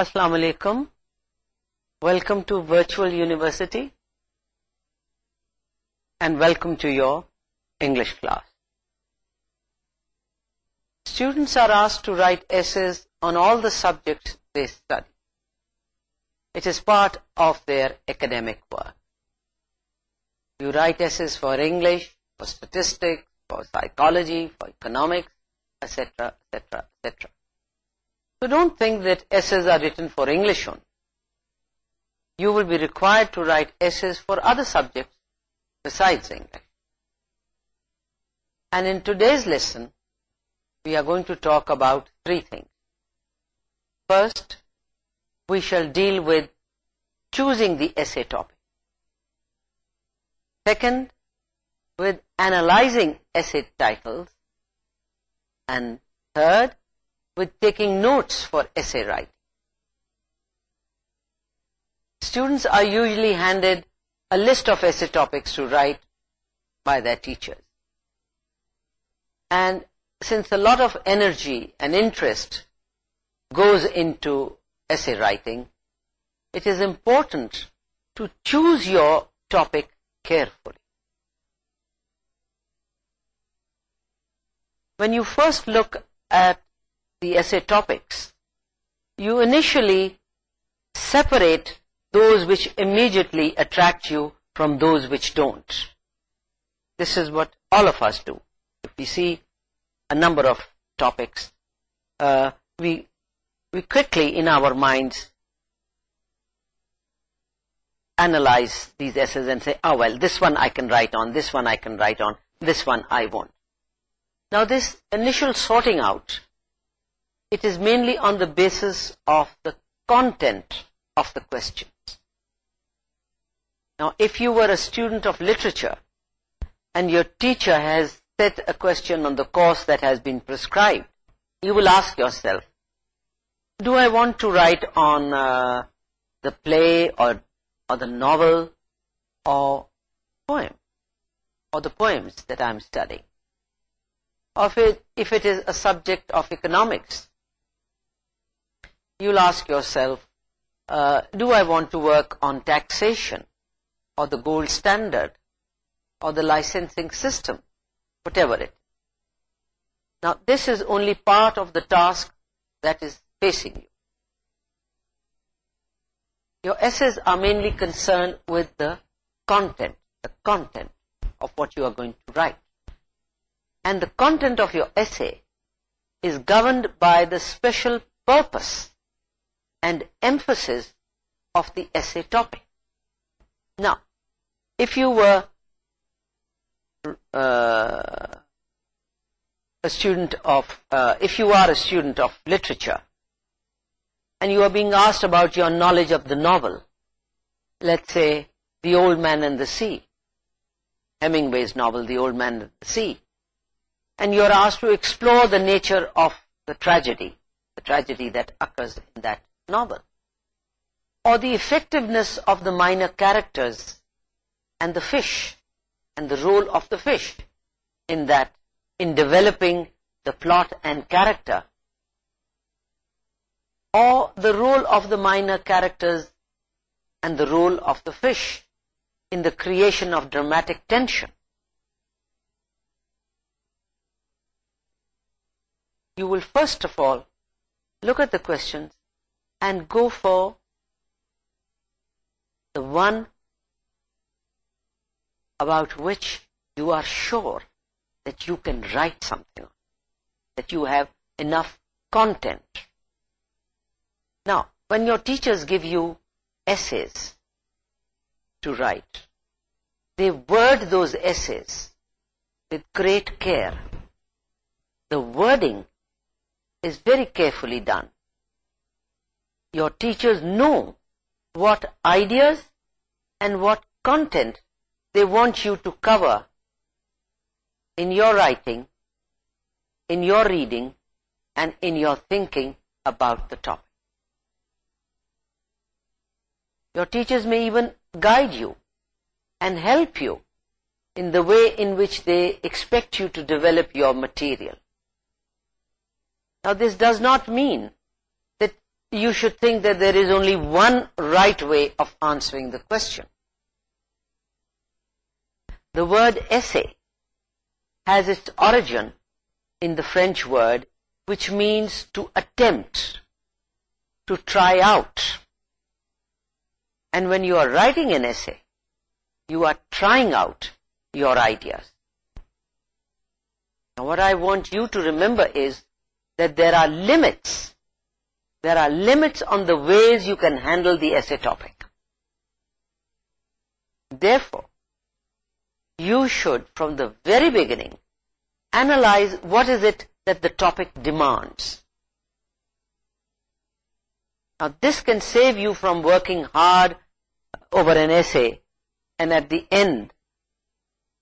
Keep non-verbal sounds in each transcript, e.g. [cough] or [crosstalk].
السلام علیکم welcome to virtual university and welcome to your English class students are as to write essays on all the subjects they study it is part of their academic work you write essays for English for statistics for psychology for economics etcetera etcetera etcetera so don't think that essays are written for English only. You will be required to write essays for other subjects besides English. And in today's lesson, we are going to talk about three things. First, we shall deal with choosing the essay topic. Second, with analyzing essay titles. And third, with taking notes for essay writing. Students are usually handed a list of essay topics to write by their teachers. And since a lot of energy and interest goes into essay writing, it is important to choose your topic carefully. When you first look at the essay topics, you initially separate those which immediately attract you from those which don't. This is what all of us do. If we see a number of topics, uh, we, we quickly in our minds analyze these essays and say, oh well, this one I can write on, this one I can write on, this one I won't. Now this initial sorting out it is mainly on the basis of the content of the questions. Now, if you were a student of literature and your teacher has set a question on the course that has been prescribed, you will ask yourself, do I want to write on uh, the play or, or the novel or poem or the poems that I am studying? Or if it is a subject of economics, you'll ask yourself, uh, do I want to work on taxation or the gold standard or the licensing system, whatever it is. Now, this is only part of the task that is facing you. Your essays are mainly concerned with the content, the content of what you are going to write. And the content of your essay is governed by the special purpose and emphasis of the essay topic. Now, if you were uh, uh, if you are a student of literature and you are being asked about your knowledge of the novel, let's say The Old Man and the Sea, Hemingway's novel The Old Man and the Sea, and you are asked to explore the nature of the tragedy that occurs in that novel. Or the effectiveness of the minor characters and the fish and the role of the fish in that, in developing the plot and character. Or the role of the minor characters and the role of the fish in the creation of dramatic tension. you will first of all look at the questions and go for the one about which you are sure that you can write something, that you have enough content. Now, when your teachers give you essays to write, they word those essays with great care. The wording is very carefully done your teachers know what ideas and what content they want you to cover in your writing, in your reading, and in your thinking about the topic. Your teachers may even guide you and help you in the way in which they expect you to develop your material. Now this does not mean you should think that there is only one right way of answering the question. The word essay has its origin in the French word which means to attempt, to try out. And when you are writing an essay, you are trying out your ideas. Now what I want you to remember is that there are limits there are limits on the ways you can handle the essay topic. Therefore, you should, from the very beginning, analyze what is it that the topic demands. Now, this can save you from working hard over an essay, and at the end,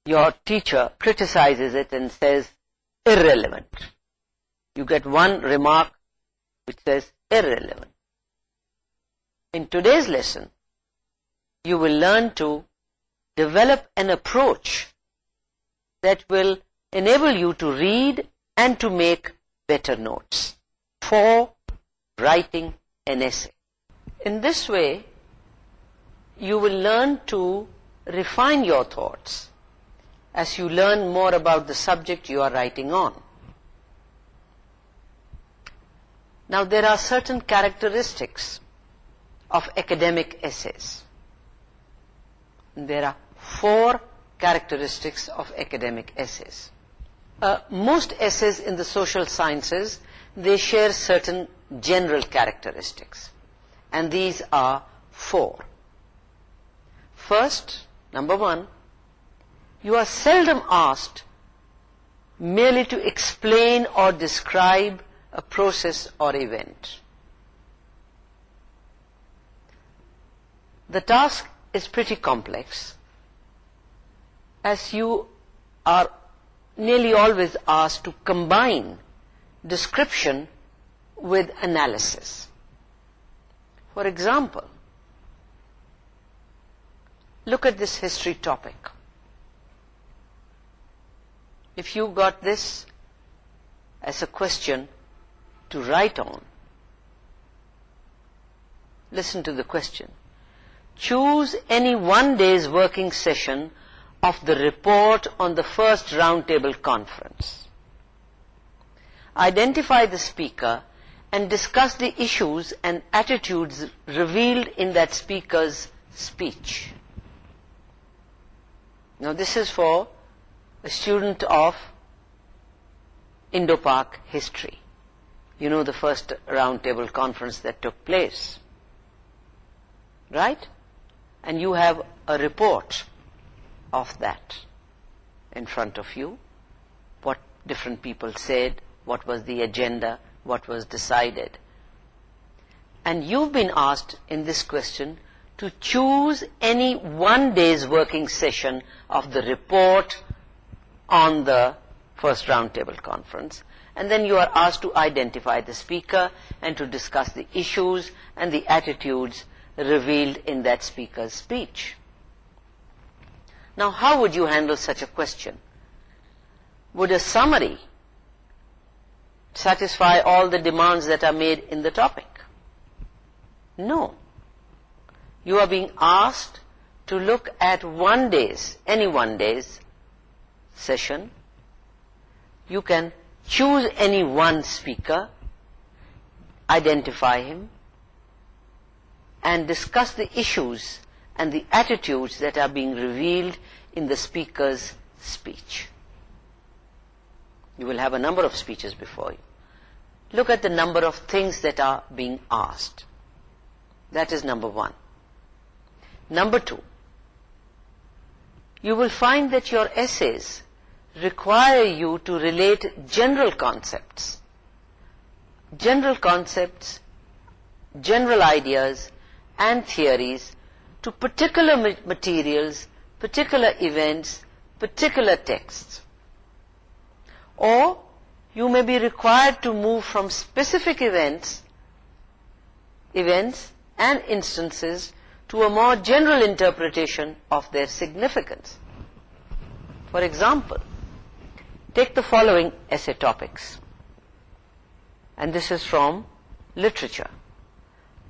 your teacher criticizes it and says, irrelevant. You get one remark which says, irrelevant. In today's lesson, you will learn to develop an approach that will enable you to read and to make better notes for writing an essay. In this way, you will learn to refine your thoughts as you learn more about the subject you are writing on. Now there are certain characteristics of academic essays. There are four characteristics of academic essays. Uh, most essays in the social sciences, they share certain general characteristics. And these are four. First, number one, you are seldom asked merely to explain or describe a process or event. The task is pretty complex as you are nearly always asked to combine description with analysis. For example, look at this history topic. If you got this as a question, to write on. Listen to the question. Choose any one day's working session of the report on the first roundtable conference. Identify the speaker and discuss the issues and attitudes revealed in that speaker's speech. Now this is for a student of Indo-Pak history you know the first roundtable conference that took place, right? And you have a report of that in front of you, what different people said, what was the agenda, what was decided. And you've been asked in this question to choose any one day's working session of the report on the first roundtable conference and then you are asked to identify the speaker and to discuss the issues and the attitudes revealed in that speaker's speech. Now, how would you handle such a question? Would a summary satisfy all the demands that are made in the topic? No. You are being asked to look at one day's, any one day's session. You can choose any one speaker, identify him, and discuss the issues and the attitudes that are being revealed in the speaker's speech. You will have a number of speeches before you. Look at the number of things that are being asked. That is number one. Number two, you will find that your essays require you to relate general concepts. General concepts, general ideas and theories to particular materials, particular events, particular texts. Or you may be required to move from specific events, events and instances to a more general interpretation of their significance. For example, take the following essay topics. And this is from literature.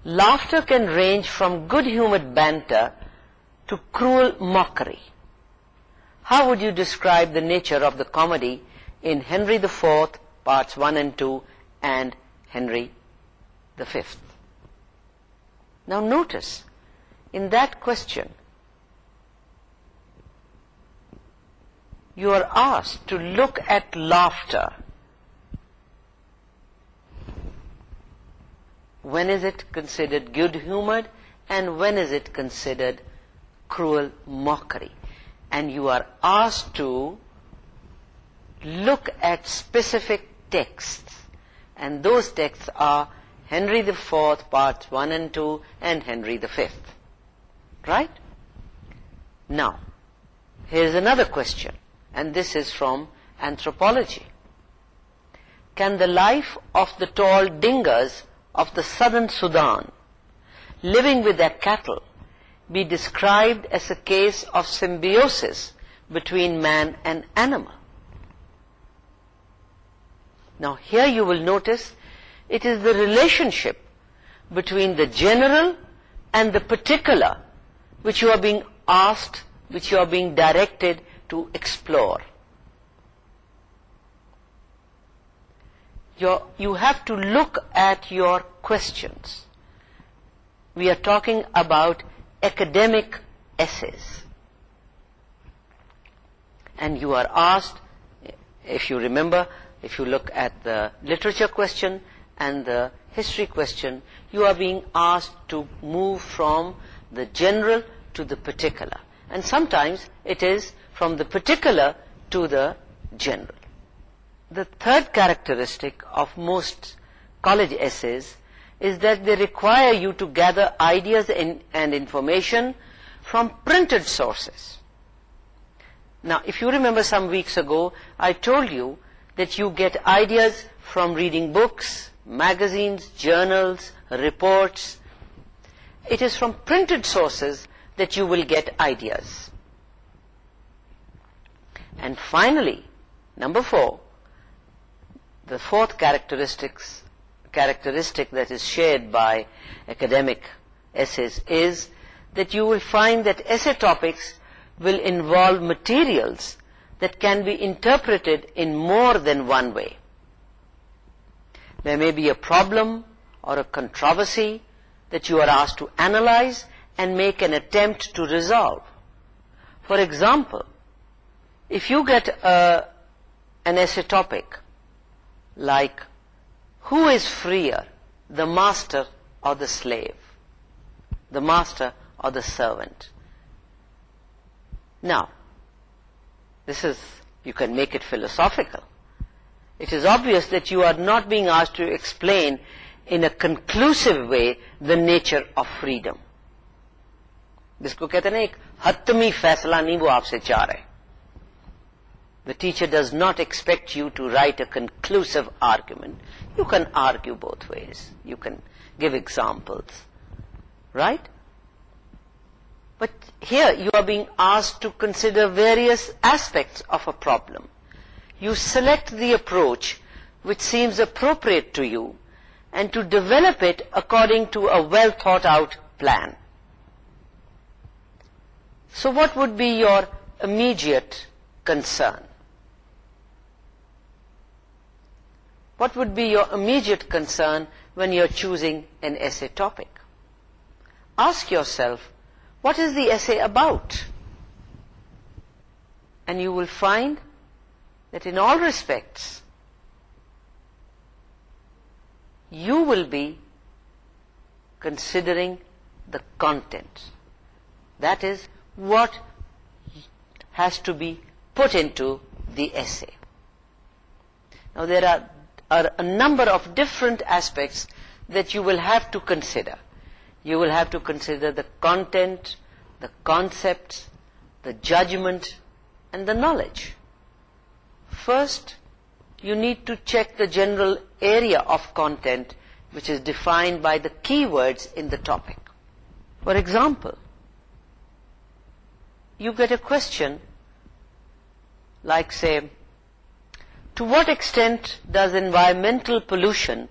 Laughter can range from good-humored banter to cruel mockery. How would you describe the nature of the comedy in Henry IV, parts 1 and 2, and Henry V? Now notice, in that question, you are asked to look at laughter when is it considered good humored and when is it considered cruel mockery and you are asked to look at specific texts and those texts are Henry the fourth parts 1 and 2 and Henry the fifth right now here's another question and this is from anthropology. Can the life of the tall dingers of the southern Sudan, living with their cattle, be described as a case of symbiosis between man and animal? Now here you will notice it is the relationship between the general and the particular which you are being asked, which you are being directed to explore. You have to look at your questions. We are talking about academic essays. And you are asked, if you remember, if you look at the literature question and the history question, you are being asked to move from the general to the particular. And sometimes it is from the particular to the general. The third characteristic of most college essays is that they require you to gather ideas and information from printed sources. Now, if you remember some weeks ago, I told you that you get ideas from reading books, magazines, journals, reports. It is from printed sources that you will get ideas. And finally, number four, the fourth characteristic that is shared by academic essays is that you will find that essay topics will involve materials that can be interpreted in more than one way. There may be a problem or a controversy that you are asked to analyze and make an attempt to resolve. For example, if you get an essay topic like who is freer the master or the slave the master or the servant now this is you can make it philosophical it is obvious that you are not big age to explain in a conclusive way the nature of freedom جس کو کہتے ہیں نا ایک حتمی فیصلہ نہیں وہ آپ سے چاہ رہے The teacher does not expect you to write a conclusive argument. You can argue both ways. You can give examples. Right? But here you are being asked to consider various aspects of a problem. You select the approach which seems appropriate to you and to develop it according to a well thought out plan. So what would be your immediate concern? what would be your immediate concern when you're choosing an essay topic? Ask yourself, what is the essay about? And you will find that in all respects, you will be considering the content. That is, what has to be put into the essay. Now there are are a number of different aspects that you will have to consider. You will have to consider the content, the concepts, the judgment and the knowledge. First, you need to check the general area of content which is defined by the keywords in the topic. For example, you get a question like say, to what extent does environmental pollution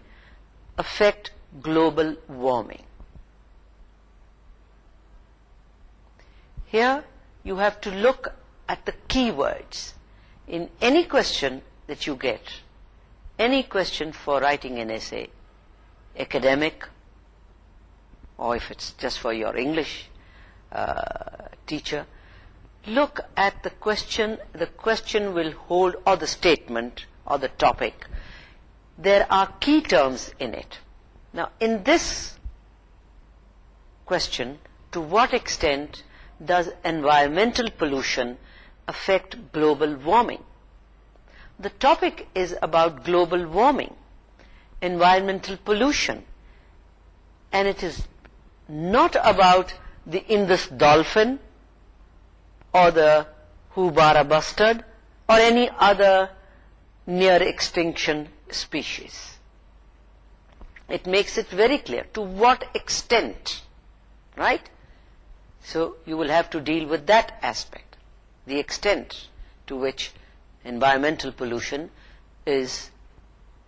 affect global warming? Here you have to look at the key words. In any question that you get, any question for writing an essay, academic, or if it's just for your English uh, teacher, look at the question the question will hold or the statement or the topic there are key terms in it now in this question to what extent does environmental pollution affect global warming the topic is about global warming environmental pollution and it is not about the Indus dolphin or the Hubara bustard or any other near extinction species. It makes it very clear to what extent, right? So you will have to deal with that aspect, the extent to which environmental pollution is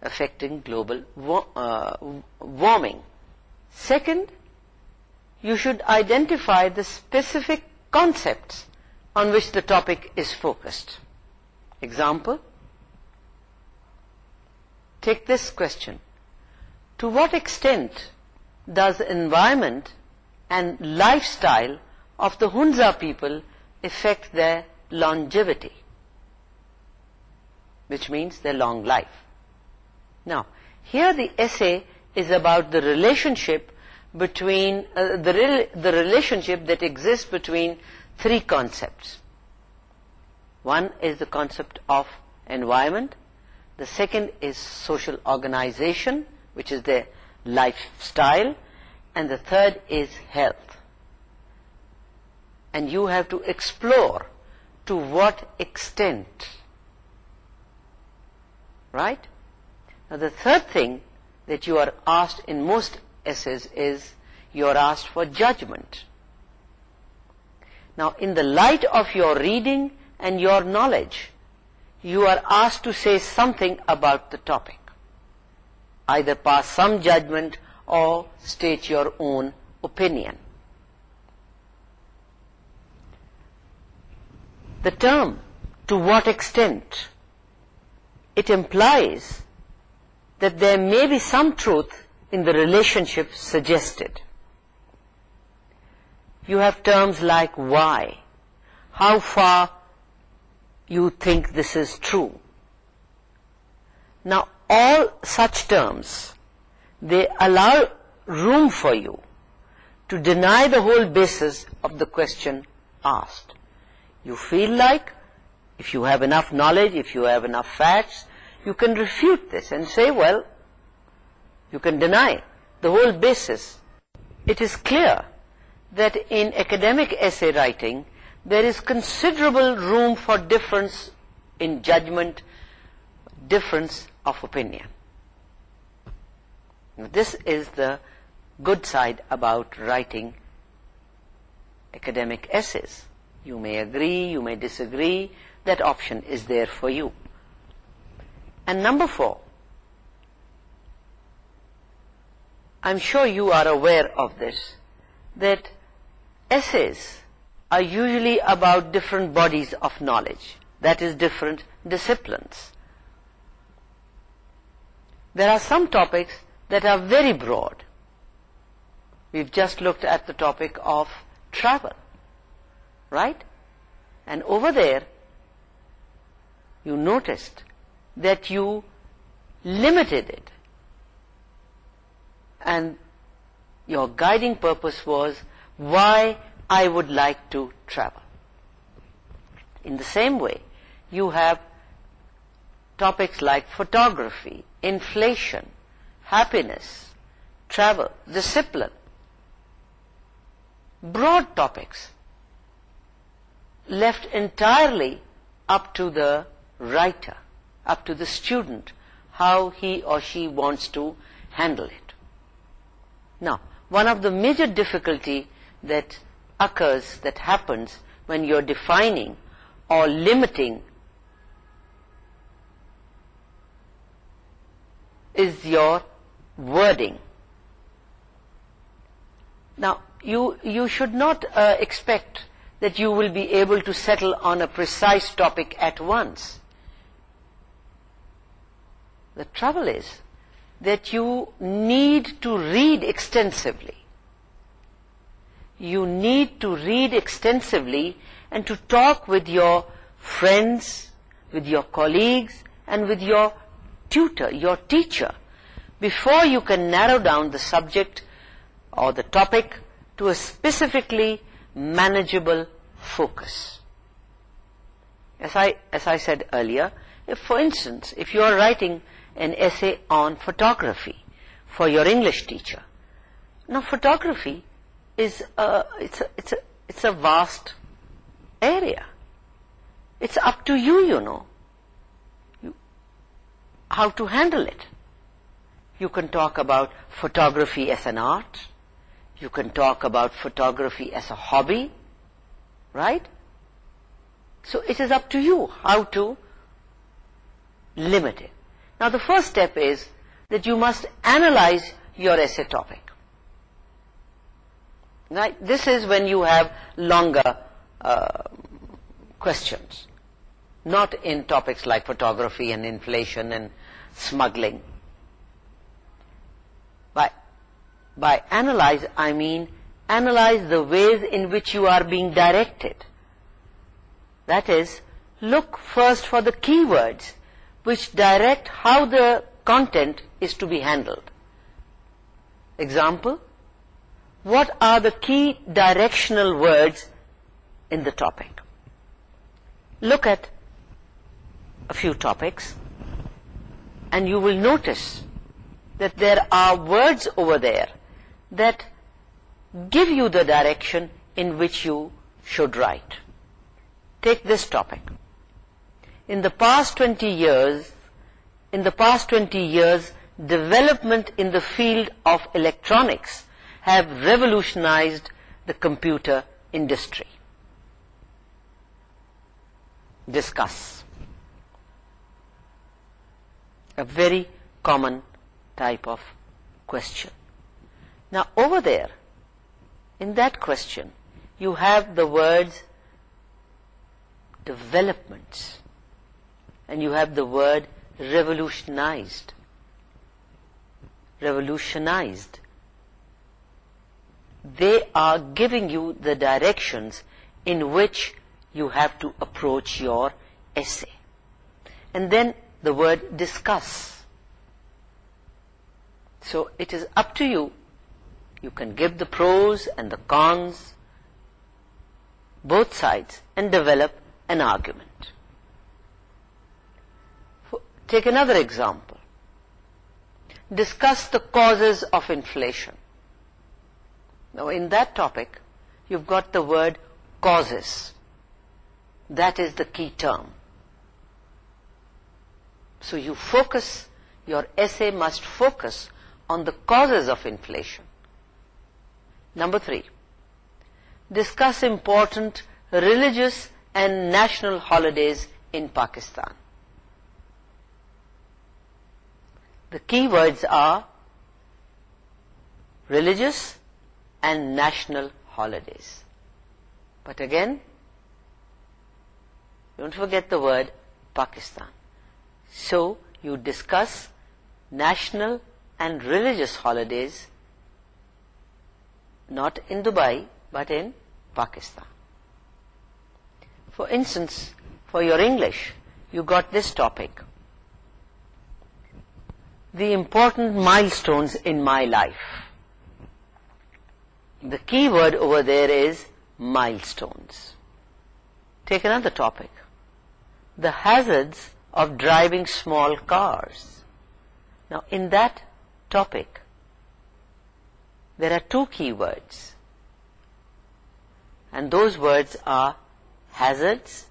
affecting global uh, warming. Second, you should identify the specific concepts on which the topic is focused. Example, take this question. To what extent does environment and lifestyle of the Hunza people affect their longevity? Which means their long life. Now, here the essay is about the relationship between uh, the, the relationship that exists between three concepts. One is the concept of environment, the second is social organization, which is the lifestyle, and the third is health. And you have to explore to what extent. Right? Now the third thing that you are asked in most essays is you are asked for Judgment. Now, in the light of your reading and your knowledge, you are asked to say something about the topic. Either pass some judgment or state your own opinion. The term, to what extent, it implies that there may be some truth in the relationship suggested you have terms like why, how far you think this is true. Now all such terms, they allow room for you to deny the whole basis of the question asked. You feel like, if you have enough knowledge, if you have enough facts, you can refute this and say, well, you can deny the whole basis. It is clear that in academic essay writing, there is considerable room for difference in judgment, difference of opinion. this is the good side about writing academic essays. You may agree, you may disagree, that option is there for you. And number four, I'm sure you are aware of this, that essays are usually about different bodies of knowledge, that is different disciplines. There are some topics that are very broad. We've just looked at the topic of travel, right? And over there, you noticed that you limited it. And your guiding purpose was why I would like to travel. In the same way, you have topics like photography, inflation, happiness, travel, discipline, broad topics left entirely up to the writer, up to the student, how he or she wants to handle it. Now, one of the major difficulties that occurs, that happens when you're defining or limiting is your wording. Now, you, you should not uh, expect that you will be able to settle on a precise topic at once. The trouble is that you need to read extensively you need to read extensively and to talk with your friends, with your colleagues and with your tutor, your teacher before you can narrow down the subject or the topic to a specifically manageable focus. As I, as I said earlier, for instance, if you are writing an essay on photography for your English teacher, now photography is it's, a, it's, a, it's a vast area. It's up to you, you know, you, how to handle it. You can talk about photography as an art. You can talk about photography as a hobby, right? So it is up to you how to limit it. Now the first step is that you must analyze your essay topic. Right? This is when you have longer uh, questions, not in topics like photography and inflation and smuggling. By, by analyze, I mean analyze the ways in which you are being directed. That is, look first for the keywords which direct how the content is to be handled. Example? what are the key directional words in the topic look at a few topics and you will notice that there are words over there that give you the direction in which you should write take this topic in the past 20 years in the past 20 years development in the field of electronics have revolutionized the computer industry. Discuss. A very common type of question. Now over there, in that question, you have the words developments and you have the word revolutionized. Revolutionized they are giving you the directions in which you have to approach your essay. And then the word discuss. So it is up to you. You can give the pros and the cons, both sides, and develop an argument. Take another example. Discuss the causes of inflation. Now in that topic, you've got the word causes. That is the key term. So you focus, your essay must focus on the causes of inflation. Number three, discuss important religious and national holidays in Pakistan. The key words are religious, and national holidays. But again, don't forget the word Pakistan. So you discuss national and religious holidays not in Dubai but in Pakistan. For instance, for your English, you got this topic. The important milestones in my life the key word over there is milestones. Take another topic. The hazards of driving small cars. Now in that topic, there are two keywords, And those words are hazards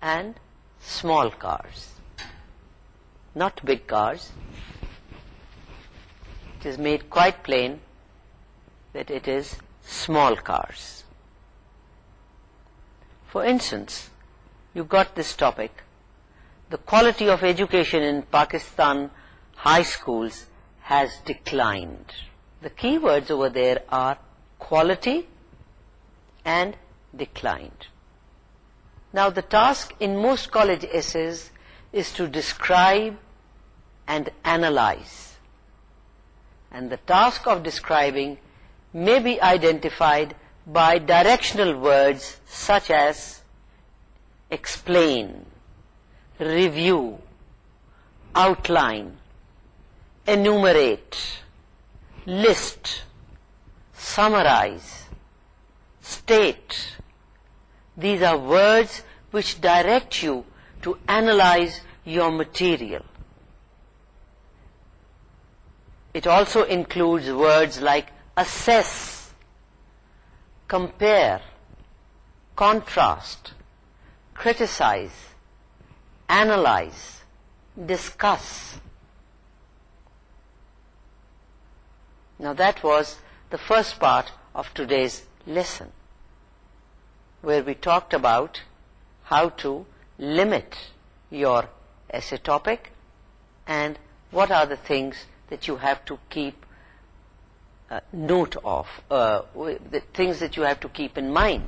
and small cars. Not big cars. It is made quite plain that it is small cars. For instance, you've got this topic, the quality of education in Pakistan high schools has declined. The key words over there are quality and declined. Now the task in most college essays is to describe and analyze. And the task of describing may be identified by directional words such as explain, review, outline, enumerate, list, summarize, state. These are words which direct you to analyze your material. It also includes words like assess, compare, contrast, criticize, analyze, discuss. Now that was the first part of today's lesson where we talked about how to limit your essay topic and what are the things that you have to keep note of, uh, the things that you have to keep in mind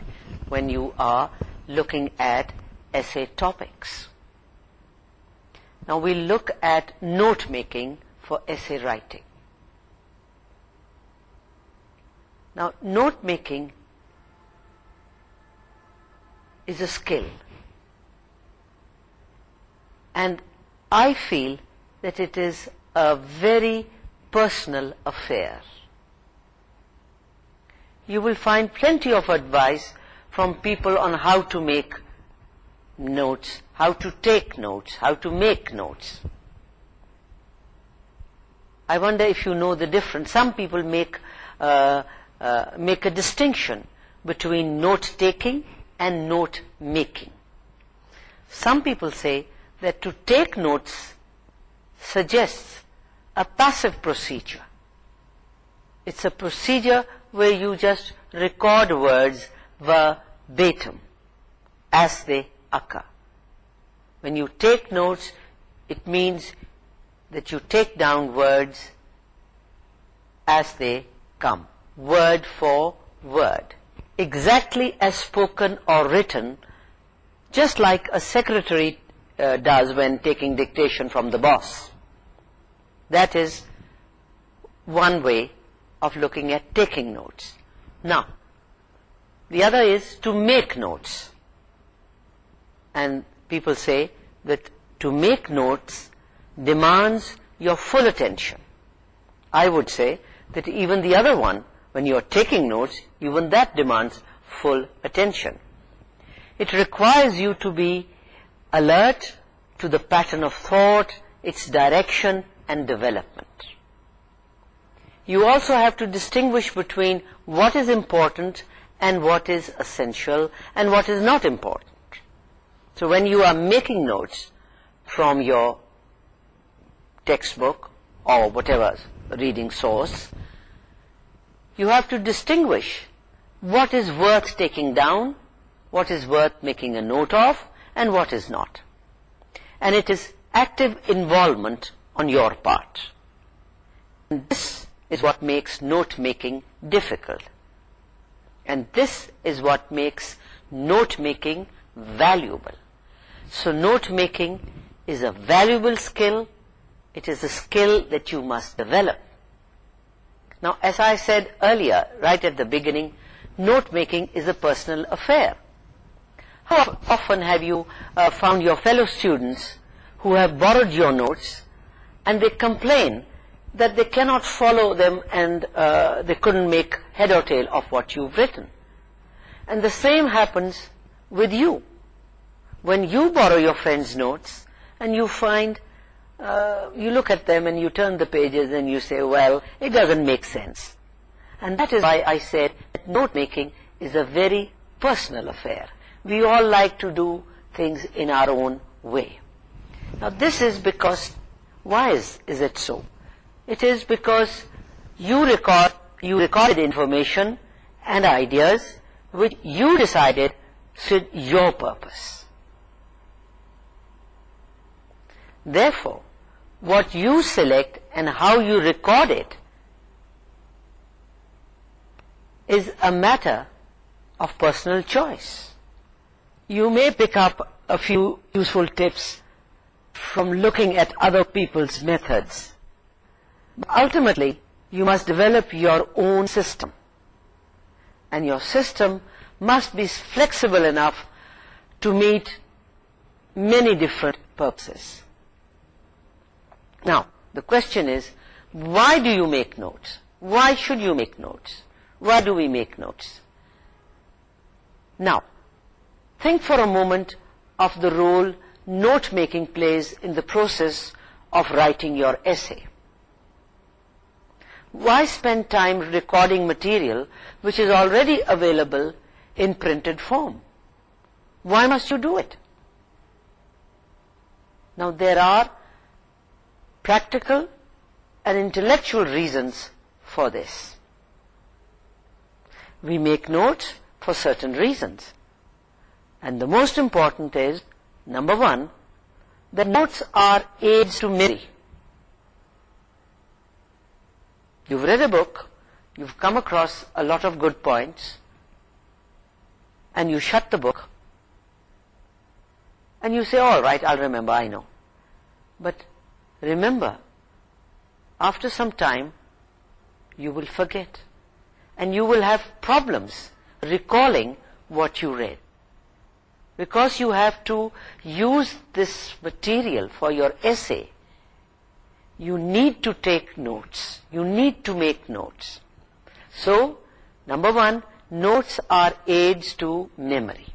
when you are looking at essay topics. Now we look at note making for essay writing. Now note making is a skill and I feel that it is a very personal affair you will find plenty of advice from people on how to make notes, how to take notes, how to make notes. I wonder if you know the difference. Some people make, uh, uh, make a distinction between note-taking and note-making. Some people say that to take notes suggests a passive procedure. It's a procedure where you just record words verbatim as they occur. When you take notes, it means that you take down words as they come, word for word. Exactly as spoken or written, just like a secretary uh, does when taking dictation from the boss. That is one way of looking at taking notes. Now, the other is to make notes. And people say that to make notes demands your full attention. I would say that even the other one, when you are taking notes, even that demands full attention. It requires you to be alert to the pattern of thought, its direction and development you also have to distinguish between what is important and what is essential and what is not important. So when you are making notes from your textbook or whatever reading source, you have to distinguish what is worth taking down, what is worth making a note of and what is not. And it is active involvement on your part. this is what makes note making difficult and this is what makes note making valuable so note making is a valuable skill it is a skill that you must develop now as I said earlier right at the beginning note making is a personal affair how often have you uh, found your fellow students who have borrowed your notes and they complain that they cannot follow them and uh, they couldn't make head or tail of what you've written. And the same happens with you. When you borrow your friend's notes and you find, uh, you look at them and you turn the pages and you say, well, it doesn't make sense. And that is why I said that note making is a very personal affair. We all like to do things in our own way. Now this is because, why is, is it so? it is because you record you recorded information and ideas which you decided suit your purpose therefore what you select and how you record it is a matter of personal choice you may pick up a few useful tips from looking at other people's methods Ultimately, you must develop your own system. And your system must be flexible enough to meet many different purposes. Now, the question is, why do you make notes? Why should you make notes? Why do we make notes? Now, think for a moment of the role note-making plays in the process of writing your essay why spend time recording material which is already available in printed form? Why must you do it? Now there are practical and intellectual reasons for this. We make notes for certain reasons. And the most important is, number one, that notes are aids to memory. you've read a book, you've come across a lot of good points, and you shut the book, and you say, all right, I'll remember, I know. But remember, after some time, you will forget, and you will have problems recalling what you read. Because you have to use this material for your essay, you need to take notes you need to make notes so number one notes are aids to memory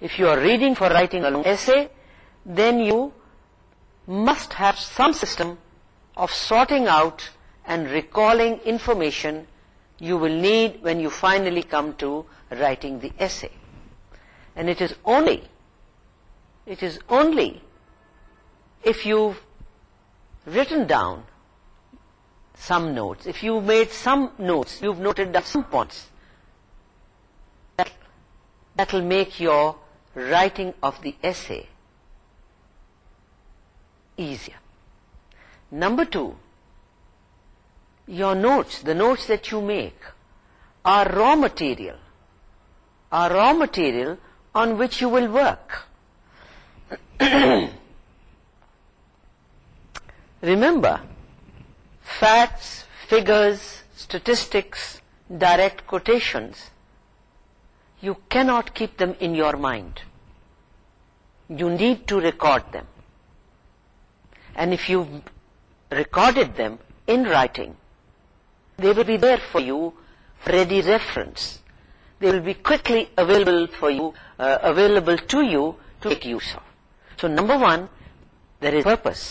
if you are reading for writing a long essay then you must have some system of sorting out and recalling information you will need when you finally come to writing the essay and it is only it is only if you've written down some notes, if you have made some notes, you've noted some points, that will make your writing of the essay easier. Number two, your notes, the notes that you make, are raw material, are raw material on which you will work. [clears throat] Remember, facts, figures, statistics, direct quotations, you cannot keep them in your mind. You need to record them. And if you've recorded them in writing, they will be there for you, ready reference. They will be quickly available for you, uh, available to you to make use of. So number one, there is purpose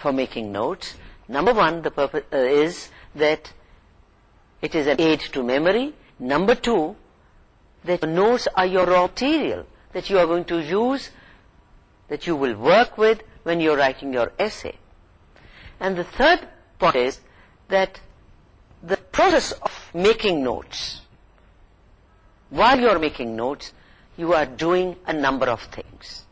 for making notes. Number one, the purpose uh, is that it is an aid to memory. Number two, that notes are your raw material that you are going to use, that you will work with when you are writing your essay. And the third point is that the process of making notes, while you are making notes, you are doing a number of things.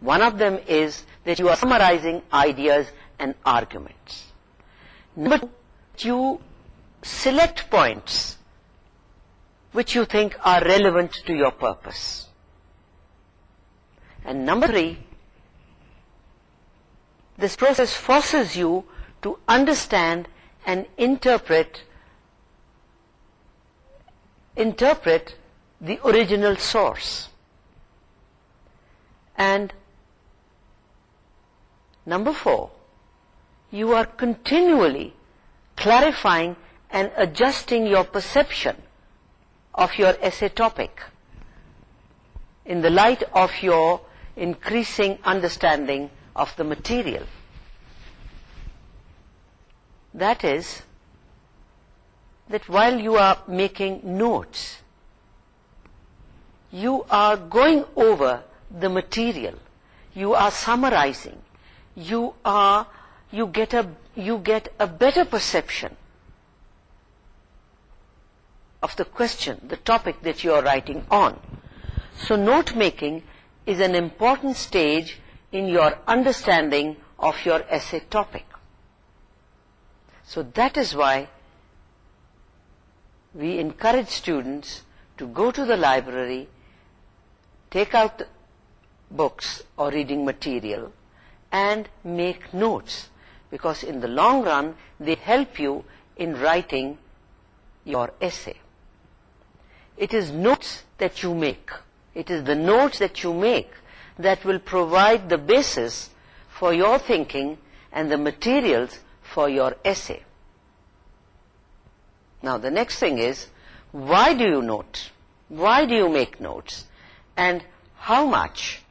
One of them is that you are summarizing ideas and arguments. Number two, select points which you think are relevant to your purpose. And number three, this process forces you to understand and interpret interpret the original source. And number four, you are continually clarifying and adjusting your perception of your essay topic in the light of your increasing understanding of the material. That is, that while you are making notes, you are going over the material, you are summarizing, you are you get a you get a better perception of the question the topic that you are writing on so note making is an important stage in your understanding of your essay topic so that is why we encourage students to go to the library take out books or reading material and make notes because in the long run they help you in writing your essay. It is notes that you make. It is the notes that you make that will provide the basis for your thinking and the materials for your essay. Now the next thing is, why do you note? Why do you make notes? And how much?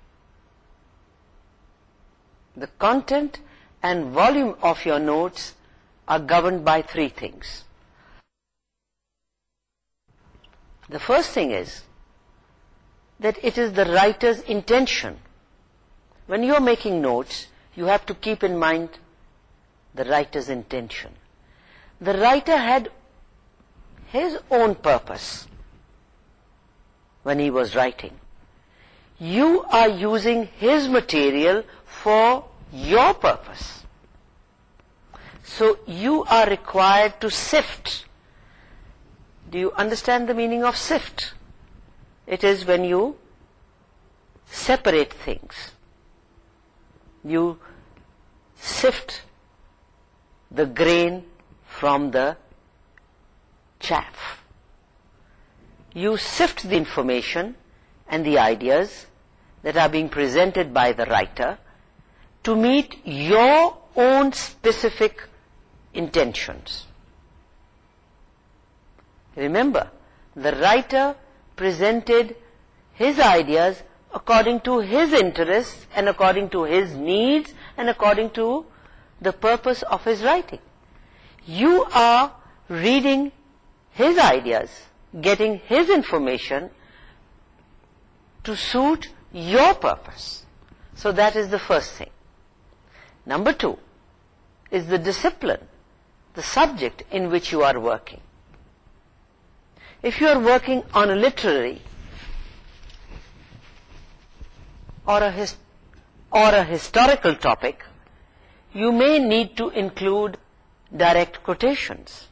The content and volume of your notes are governed by three things. The first thing is that it is the writer's intention. When you are making notes, you have to keep in mind the writer's intention. The writer had his own purpose when he was writing. You are using his material for your purpose. So you are required to sift. Do you understand the meaning of sift? It is when you separate things. You sift the grain from the chaff. You sift the information and the ideas that are being presented by the writer to meet your own specific intentions. Remember, the writer presented his ideas according to his interests and according to his needs and according to the purpose of his writing. You are reading his ideas, getting his information to suit your purpose. So that is the first thing. Number two is the discipline, the subject in which you are working. If you are working on a literary or a, historical topic, you may need to include direct quotations.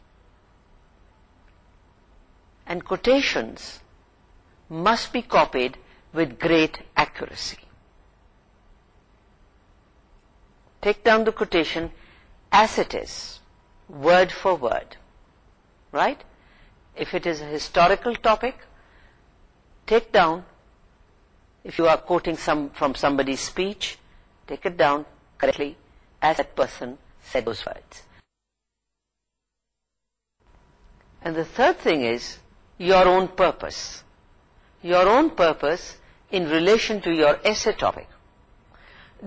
And quotations must be copied with great accuracy. take down the quotation as it is, word for word, right? If it is a historical topic, take down, if you are quoting some from somebody's speech, take it down correctly as that person said those words. And the third thing is your own purpose. Your own purpose in relation to your essay topic.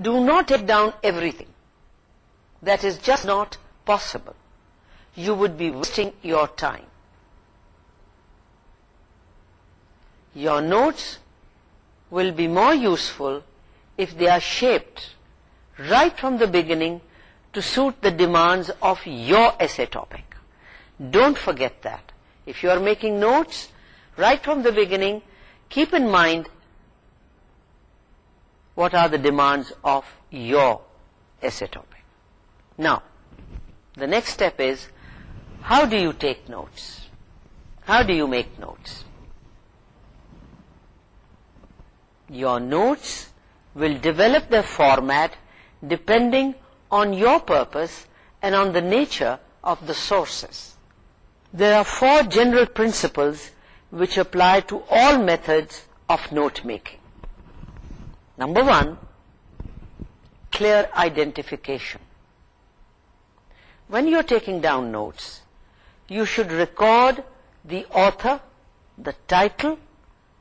Do not take down everything that is just not possible. You would be wasting your time. Your notes will be more useful if they are shaped right from the beginning to suit the demands of your essay topic. Don't forget that. If you are making notes right from the beginning, keep in mind what are the demands of your essay topic. Now, the next step is, how do you take notes? How do you make notes? Your notes will develop their format depending on your purpose and on the nature of the sources. There are four general principles which apply to all methods of note making. Number one, clear identification when you're taking down notes, you should record the author, the title,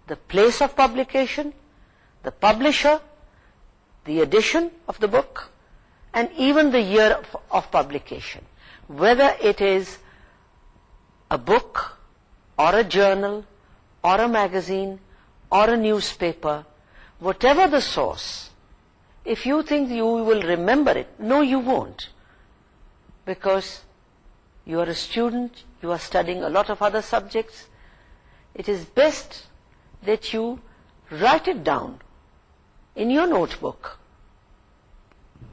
the place of publication, the publisher, the edition of the book, and even the year of, publication. Whether it is a book, or a journal, or a magazine, or a newspaper, whatever the source, if you think you will remember it, no you won't because you are a student, you are studying a lot of other subjects, it is best that you write it down in your notebook,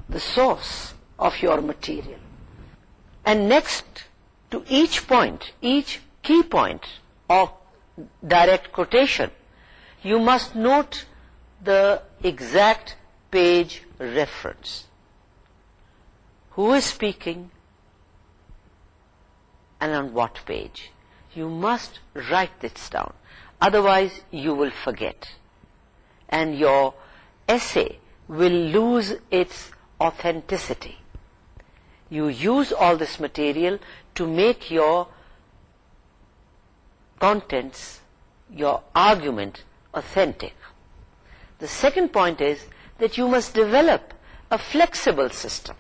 the source of your material. And next to each point, each key point of direct quotation, you must note the exact page reference. Who is speaking? and on what page. You must write this down. Otherwise, you will forget. And your essay will lose its authenticity. You use all this material to make your contents, your argument, authentic. The second point is that you must develop a flexible system.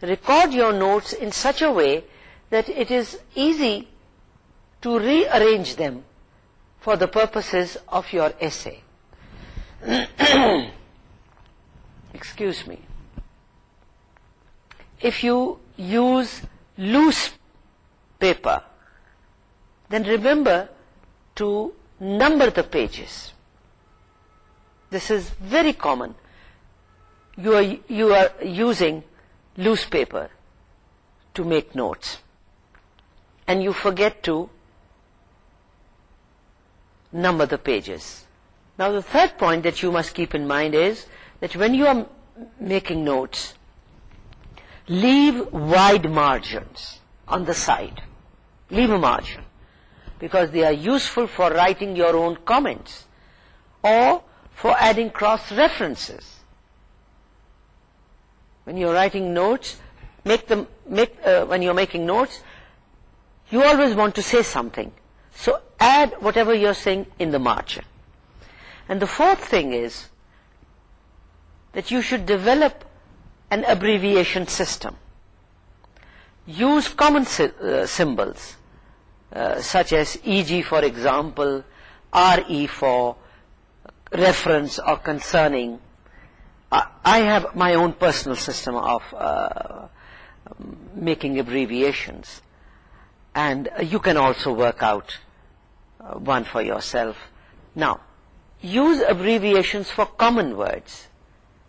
Record your notes in such a way that it is easy to rearrange them for the purposes of your essay. [clears throat] Excuse me. If you use loose paper, then remember to number the pages. This is very common. You are, you are using loose paper to make notes and you forget to number the pages. Now the third point that you must keep in mind is that when you are making notes, leave wide margins on the side. Leave a margin, because they are useful for writing your own comments or for adding cross-references. When you're uh, making notes, you always want to say something. So add whatever you're saying in the margin. And the fourth thing is that you should develop an abbreviation system. Use common uh, symbols uh, such as EG for example, RE for reference or concerning. I, have my own personal system of uh, making abbreviations and you can also work out uh, one for yourself. Now, use abbreviations for common words.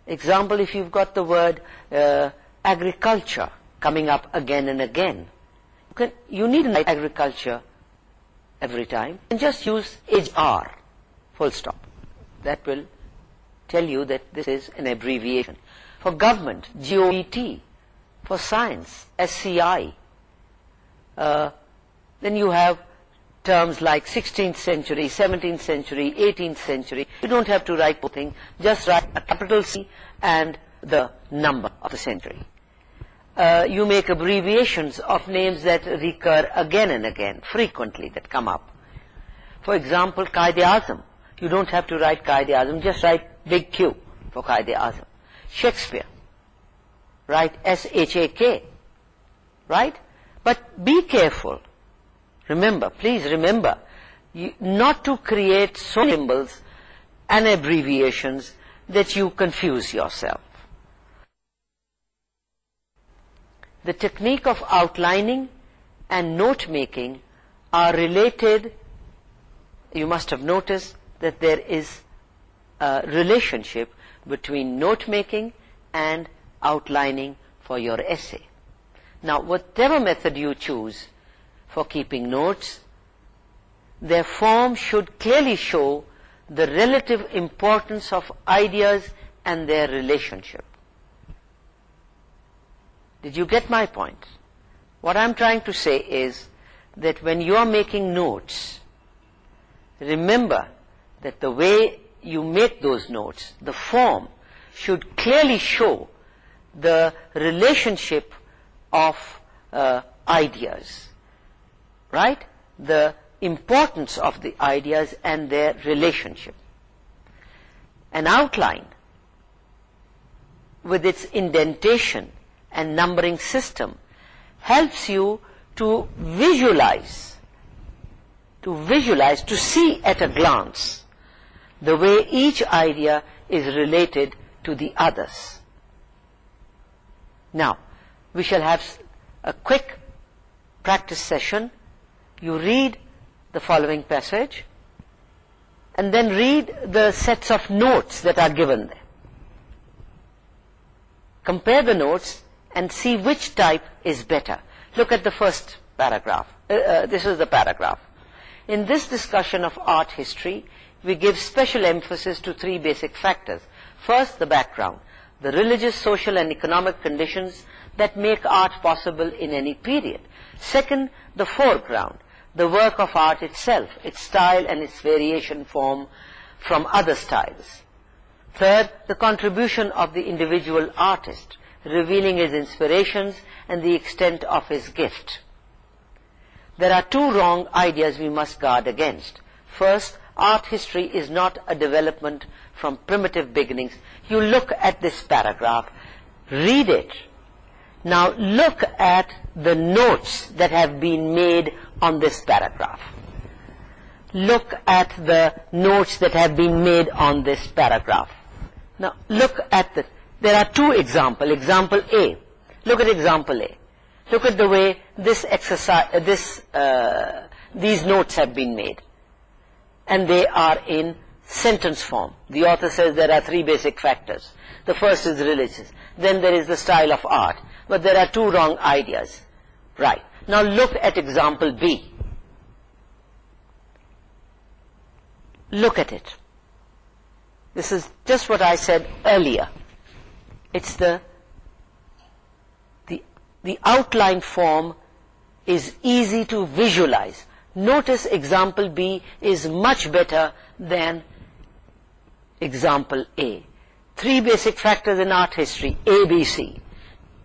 Example, if you've got the word uh, agriculture coming up again and again, you, need agriculture every time. just use HR, full stop. That will tell you that this is an abbreviation. For government, G-O-E-T. For science, SCI then you have terms like 16th century, 17th century, 18th century. You don't have to write both things. Just write a capital C and the number of the century. Uh, you make abbreviations of names that recur again and again, frequently that come up. For example, qaeda You don't have to write qaeda just write big Q for qaeda Shakespeare. Write S-H-A-K. Right? But be careful. Remember, please remember, not to create so symbols and abbreviations that you confuse yourself. The technique of outlining and note-making are related, you must have noticed that there is a relationship between note-making and outlining for your essay. Now, whatever method you choose for keeping notes, their form should clearly show the relative importance of ideas and their relationship. Did you get my point? What I'm trying to say is that when you are making notes, remember that the way you make those notes, the form, should clearly show the relationship of uh, ideas. Right? The importance of the ideas and their relationship. An outline with its indentation and numbering system helps you to visualize, to visualize, to see at a glance the way each idea is related to the others. Now, we shall have a quick practice session. You read the following passage and then read the sets of notes that are given there. Compare the notes and see which type is better. Look at the first paragraph. Uh, uh, this is the paragraph. In this discussion of art history, we give special emphasis to three basic factors. First, the background, the religious, social and economic conditions that make art possible in any period. Second, the foreground, the work of art itself, its style and its variation form from other styles. Third, the contribution of the individual artist, revealing his inspirations and the extent of his gift. There are two wrong ideas we must guard against. First, art history is not a development from primitive beginnings. You look at this paragraph, read it, now look at the notes that have been made on this paragraph. Look at the notes that have been made on this paragraph. Now look at this. There are two examples. Example A. Look at example A. Look at the way this exercise, uh, this, uh, these notes have been made. And they are in sentence form. The author says there are three basic factors. The first is religious then there is the style of art. But there are two wrong ideas. Right. Now look at example B. Look at it. This is just what I said earlier. It's the, the, the outline form is easy to visualize. Notice example B is much better than example A three basic factors in art history, A, B, C.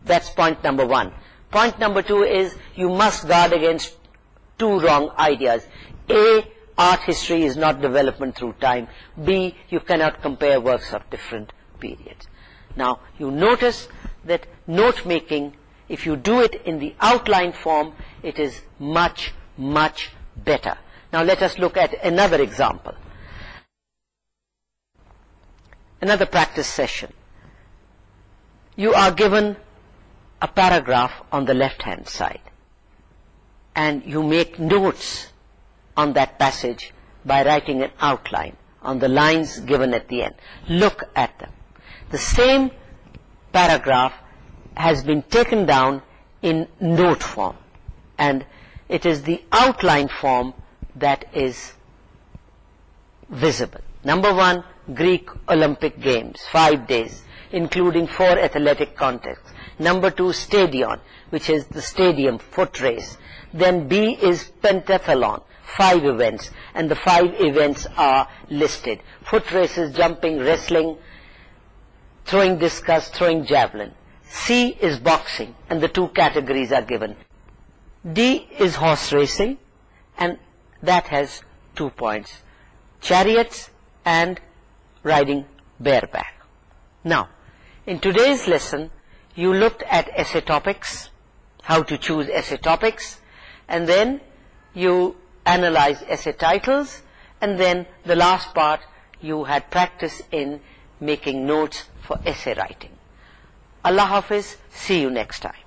That's point number one. Point number two is you must guard against two wrong ideas. A, art history is not development through time. B, you cannot compare works of different periods. Now, you notice that note-making, if you do it in the outline form, it is much, much better. Now, let us look at another example another practice session, you are given a paragraph on the left-hand side and you make notes on that passage by writing an outline on the lines given at the end. Look at them. The same paragraph has been taken down in note form and it is the outline form that is visible. Number one, Greek Olympic Games, five days, including four athletic contests. Number two, stadion, which is the stadium footrace. Then B is pentathlon, five events, and the five events are listed. Foot races, jumping, wrestling, throwing discus, throwing javelin. C is boxing, and the two categories are given. D is horse racing, and that has two points. Chariots and riding bareback. Now, in today's lesson, you looked at essay topics, how to choose essay topics, and then you analyzed essay titles, and then the last part, you had practice in making notes for essay writing. Allah Hafiz, see you next time.